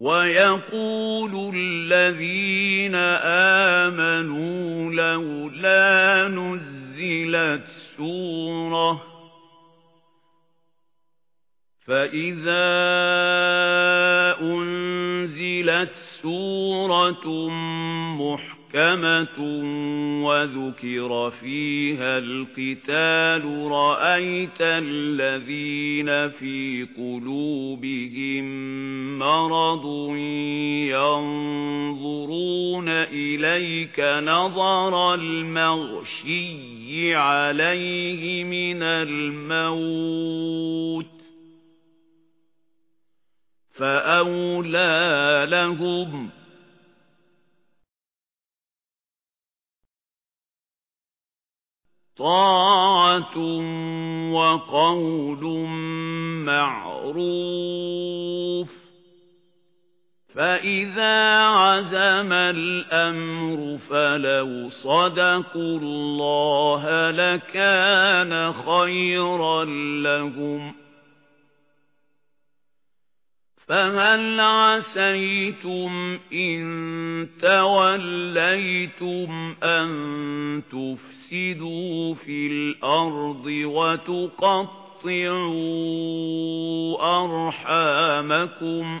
وَيَقُولُ الَّذِينَ آمَنُوا لَوْلَا نُزِّلَتْ سُورَةٌ فَإِذَا أُنْزِلَتْ سُورَةٌ مُحْكَمَةٌ وَذُكِرَ فِيهَا الْقِتَالُ رَأَيْتَ الَّذِينَ فِي قُلُوبِهِم مَّرَضٌ يَنظُرُونَ إِلَيْكَ نَظَرَ الْمَغْشِيِّ عَلَيْهِ مِنَ الْمَوْتِ فَأَوْلَى لَهُمْ طَاعَةٌ وَقَوْلٌ مَّعْرُوفٌ فَإِذَا عَزَمَ الْأَمْرُ فَلَوْ صَدَقُوا اللَّهَ لَكَانَ خَيْرًا لَّهُمْ فَهَلْ عَسَيْتُمْ إِن تَوَلَّيْتُمْ أَن تُفْسِدُوا فِي الْأَرْضِ وَتُقَطِّعُوا أَرْحَامَكُمْ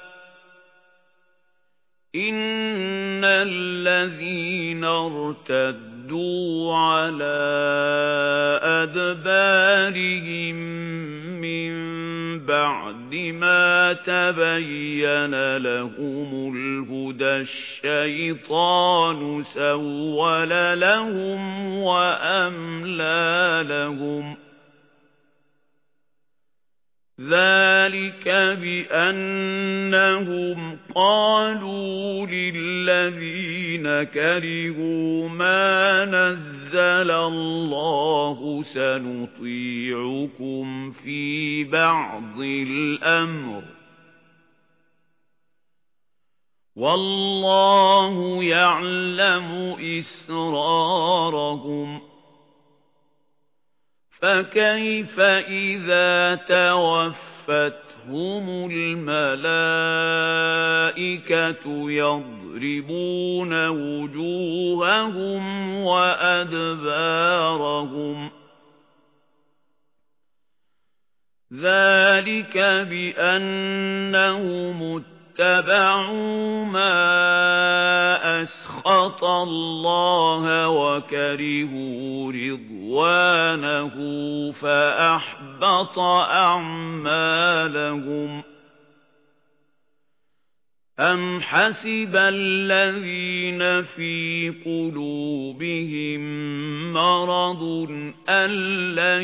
إِنَّ الَّذِينَ ارْتَدُّوا عَلَى أَدْبَارِهِمْ مِنْ بَعْدِ مَا تَبَيَّنَ لَهُمُ الْهُدَى الشَّيْطَانُ سَوَّلَ لَهُمْ وَأَمْلَى لَهُمْ ذَلِكَ بِأَنَّهُمْ قَالُوا لِلَّذِينَ كَرِهُوا مَا نَزَّلَ اللَّهُ سَنُطِيعُكُمْ فِي بَعْضِ الْأَمْرِ وَاللَّهُ يَعْلَمُ إِسْرَارَهُمْ فَكَيْفَ إِذَا تَوَفَّتْهُمُ الْمَلَائِكَةُ يَضْرِبُونَ وُجُوهَهُمْ وَأَدْبَارَهُمْ؟ ذَلِكَ بِأَنَّهُمُ اتَّبَعُوا مَا أَسْخَطَ اللَّهَ وَكَرِهُوا رِضْوَانَهُ فَأَحْبَطَ أَعْمَالَهُمْ أَمْ حَسِبَ الَّذِينَ فِي قُلُوبِهِم مَّرَضٌ أَن لَّن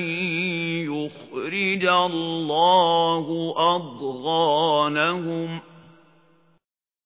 يُخْرِجَ اللَّهُ أَضْغَانَهُمْ